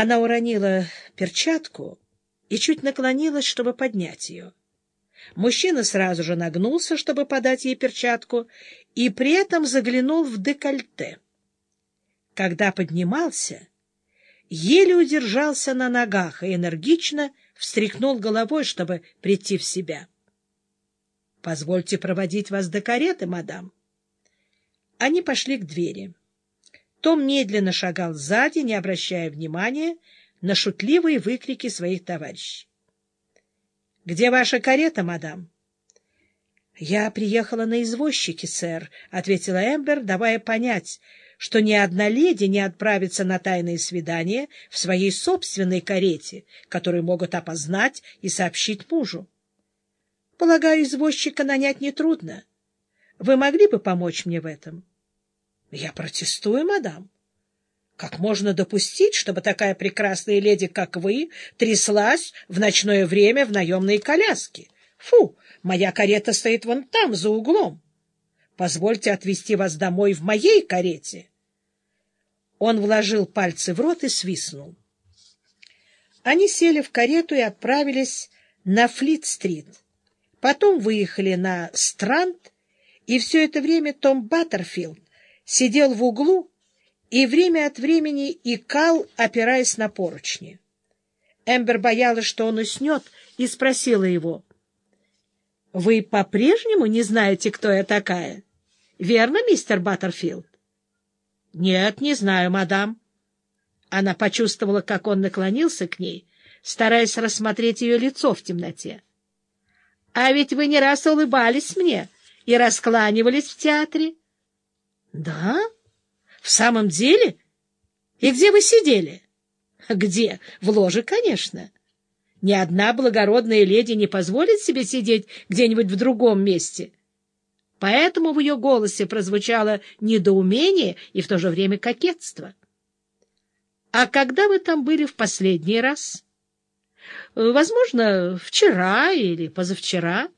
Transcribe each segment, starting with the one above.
Она уронила перчатку и чуть наклонилась, чтобы поднять ее. Мужчина сразу же нагнулся, чтобы подать ей перчатку, и при этом заглянул в декольте. Когда поднимался, еле удержался на ногах и энергично встряхнул головой, чтобы прийти в себя. — Позвольте проводить вас до кареты, мадам. Они пошли к двери. Том медленно шагал сзади, не обращая внимания на шутливые выкрики своих товарищей. — Где ваша карета, мадам? — Я приехала на извозчике, сэр, — ответила Эмбер, давая понять, что ни одна леди не отправится на тайное свидание в своей собственной карете, которую могут опознать и сообщить мужу. — Полагаю, извозчика нанять нетрудно. Вы могли бы помочь мне в этом? — Я протестую, мадам. Как можно допустить, чтобы такая прекрасная леди, как вы, тряслась в ночное время в наемной коляске? Фу, моя карета стоит вон там, за углом. Позвольте отвезти вас домой в моей карете. Он вложил пальцы в рот и свистнул. Они сели в карету и отправились на Флит-стрит. Потом выехали на Странт, и все это время Том Баттерфилд сидел в углу и время от времени икал, опираясь на поручни. Эмбер боялась, что он уснет, и спросила его. — Вы по-прежнему не знаете, кто я такая? Верно, мистер Баттерфилд? — Нет, не знаю, мадам. Она почувствовала, как он наклонился к ней, стараясь рассмотреть ее лицо в темноте. — А ведь вы не раз улыбались мне и раскланивались в театре. —— Да? В самом деле? И где вы сидели? — Где? В ложе, конечно. Ни одна благородная леди не позволит себе сидеть где-нибудь в другом месте. Поэтому в ее голосе прозвучало недоумение и в то же время кокетство. — А когда вы там были в последний раз? — Возможно, вчера или позавчера.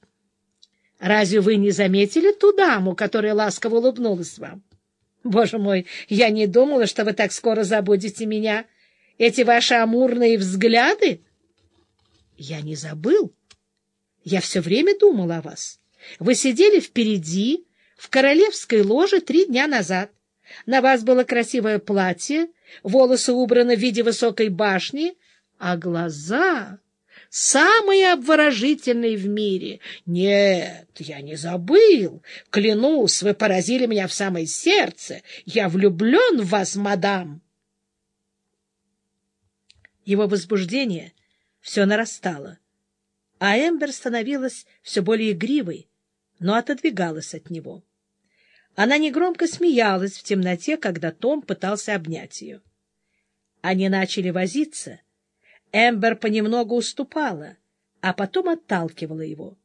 — Разве вы не заметили ту даму, которая ласково улыбнулась вам? Боже мой, я не думала, что вы так скоро забудете меня. Эти ваши амурные взгляды? Я не забыл. Я все время думал о вас. Вы сидели впереди, в королевской ложе три дня назад. На вас было красивое платье, волосы убраны в виде высокой башни, а глаза самый обворожительный в мире. Нет, я не забыл. Клянусь, вы поразили меня в самое сердце. Я влюблен в вас, мадам. Его возбуждение все нарастало, а Эмбер становилась все более игривой, но отодвигалась от него. Она негромко смеялась в темноте, когда Том пытался обнять ее. Они начали возиться — Эмбер понемногу уступала, а потом отталкивала его.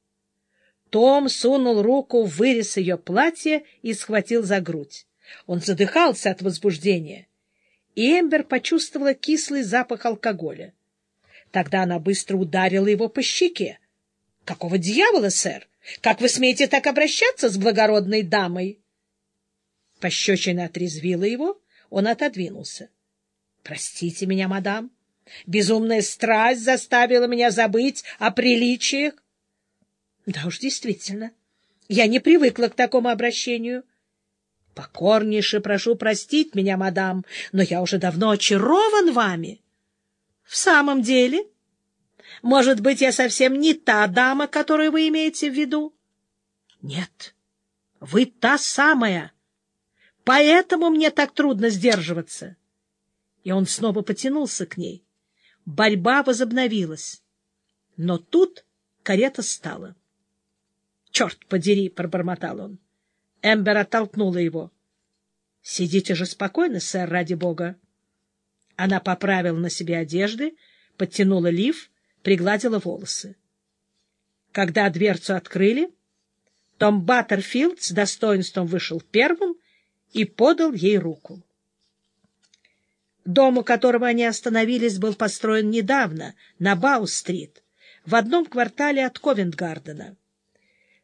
Том сунул руку в вырез ее платья и схватил за грудь. Он задыхался от возбуждения, и Эмбер почувствовала кислый запах алкоголя. Тогда она быстро ударила его по щеке. — Какого дьявола, сэр? Как вы смеете так обращаться с благородной дамой? Пощечина отрезвила его, он отодвинулся. — Простите меня, мадам, Безумная страсть заставила меня забыть о приличиях. Да уж, действительно, я не привыкла к такому обращению. Покорнейше прошу простить меня, мадам, но я уже давно очарован вами. В самом деле? Может быть, я совсем не та дама, которую вы имеете в виду? Нет, вы та самая. Поэтому мне так трудно сдерживаться. И он снова потянулся к ней. Борьба возобновилась. Но тут карета стала. — Черт подери! — пробормотал он. Эмбер оттолкнула его. — Сидите же спокойно, сэр, ради бога. Она поправила на себе одежды, подтянула лиф, пригладила волосы. Когда дверцу открыли, том Баттерфилд с достоинством вышел первым и подал ей руку. Дом, у которого они остановились, был построен недавно, на Бау-стрит, в одном квартале от Ковент-Гардена.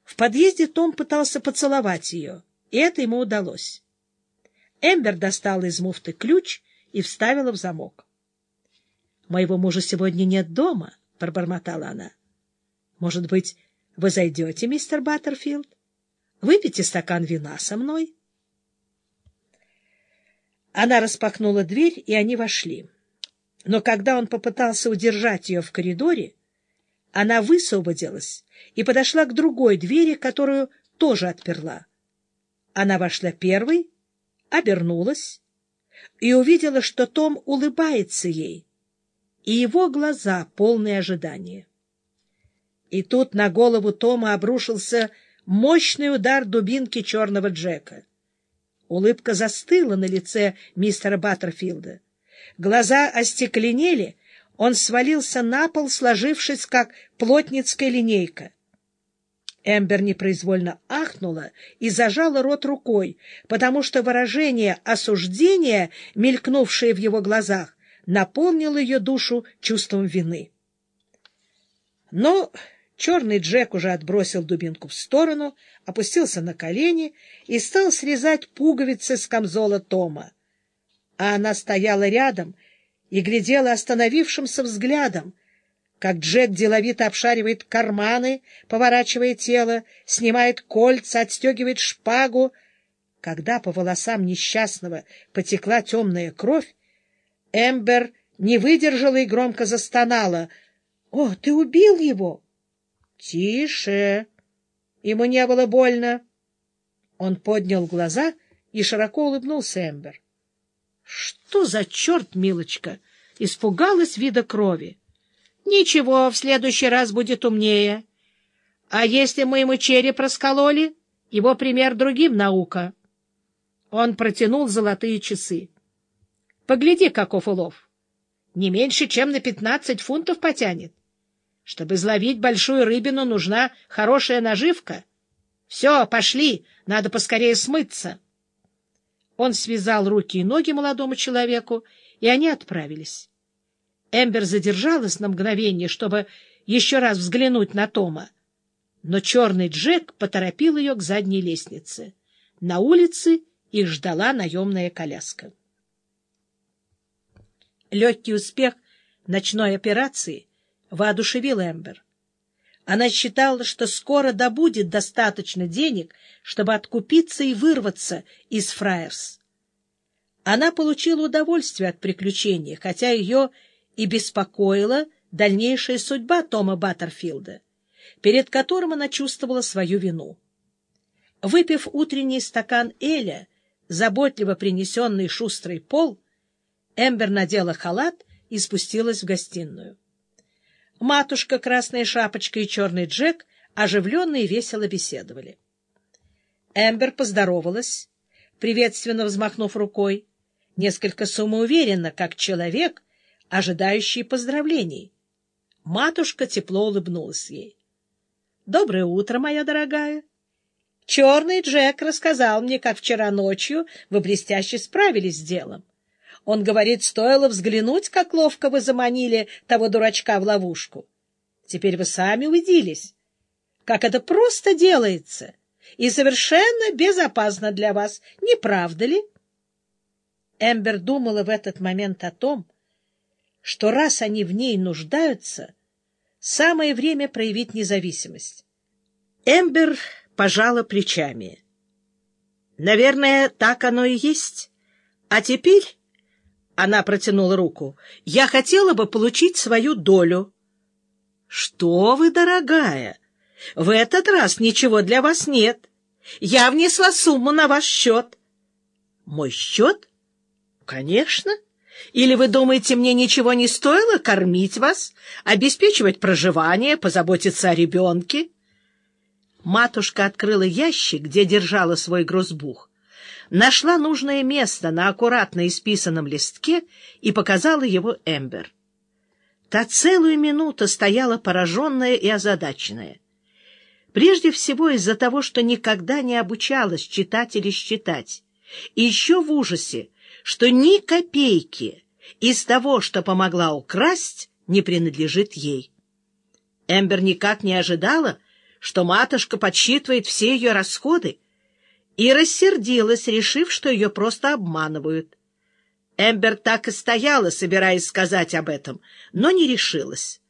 В подъезде Том пытался поцеловать ее, и это ему удалось. Эмбер достала из муфты ключ и вставила в замок. моего мужа сегодня нет дома, — пробормотала она. — Может быть, вы зайдете, мистер Баттерфилд? Выпейте стакан вина со мной. Она распахнула дверь, и они вошли. Но когда он попытался удержать ее в коридоре, она высвободилась и подошла к другой двери, которую тоже отперла. Она вошла первой, обернулась и увидела, что Том улыбается ей, и его глаза полные ожидания. И тут на голову Тома обрушился мощный удар дубинки черного Джека. Улыбка застыла на лице мистера Баттерфилда. Глаза остекленели, он свалился на пол, сложившись, как плотницкая линейка. Эмбер непроизвольно ахнула и зажала рот рукой, потому что выражение осуждения, мелькнувшее в его глазах, наполнило ее душу чувством вины. Но черный Джек уже отбросил дубинку в сторону, опустился на колени и стал срезать пуговицы с камзола Тома. А она стояла рядом и глядела остановившимся взглядом, как Джек деловито обшаривает карманы, поворачивая тело, снимает кольца, отстегивает шпагу. Когда по волосам несчастного потекла темная кровь, Эмбер не выдержала и громко застонала. — О, ты убил его! — Тише! Ему не было больно. Он поднял глаза и широко улыбнулся Эмбер. — Что за черт, милочка! Испугалась вида крови. Ничего, в следующий раз будет умнее. А если мы ему череп раскололи, его пример другим наука. Он протянул золотые часы. Погляди, каков улов. Не меньше, чем на пятнадцать фунтов потянет. Чтобы изловить большую рыбину, нужна хорошая наживка. Все, пошли, надо поскорее смыться. Он связал руки и ноги молодому человеку, и они отправились. Эмбер задержалась на мгновение, чтобы еще раз взглянуть на Тома. Но черный Джек поторопил ее к задней лестнице. На улице их ждала наемная коляска. Легкий успех ночной операции воодушевил Эмбер. Она считала, что скоро добудет достаточно денег, чтобы откупиться и вырваться из Фраерс. Она получила удовольствие от приключения, хотя ее и беспокоила дальнейшая судьба Тома Баттерфилда, перед которым она чувствовала свою вину. Выпив утренний стакан Эля, заботливо принесенный шустрый пол, Эмбер надела халат и спустилась в гостиную. Матушка, Красная Шапочка и Черный Джек оживленно и весело беседовали. Эмбер поздоровалась, приветственно взмахнув рукой, несколько самоуверенно, как человек, ожидающий поздравлений. Матушка тепло улыбнулась ей. — Доброе утро, моя дорогая. Черный Джек рассказал мне, как вчера ночью вы блестяще справились с делом. Он говорит, стоило взглянуть, как ловко вы заманили того дурачка в ловушку. Теперь вы сами убедились, как это просто делается и совершенно безопасно для вас, не правда ли? Эмбер думала в этот момент о том, что раз они в ней нуждаются, самое время проявить независимость. Эмбер пожала плечами. Наверное, так оно и есть. А теперь, она протянула руку, я хотела бы получить свою долю. Что вы, дорогая, в этот раз ничего для вас нет. Я внесла сумму на ваш счет. Мой счет? Конечно. — или вы думаете, мне ничего не стоило кормить вас, обеспечивать проживание, позаботиться о ребенке? Матушка открыла ящик, где держала свой грузбух, нашла нужное место на аккуратно исписанном листке и показала его Эмбер. Та целую минуту стояла пораженная и озадаченная. Прежде всего из-за того, что никогда не обучалась читать или считать, и еще в ужасе, что ни копейки из того, что помогла украсть, не принадлежит ей. Эмбер никак не ожидала, что матушка подсчитывает все ее расходы, и рассердилась, решив, что ее просто обманывают. Эмбер так и стояла, собираясь сказать об этом, но не решилась.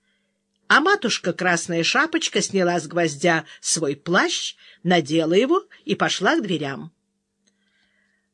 А матушка Красная Шапочка сняла с гвоздя свой плащ, надела его и пошла к дверям.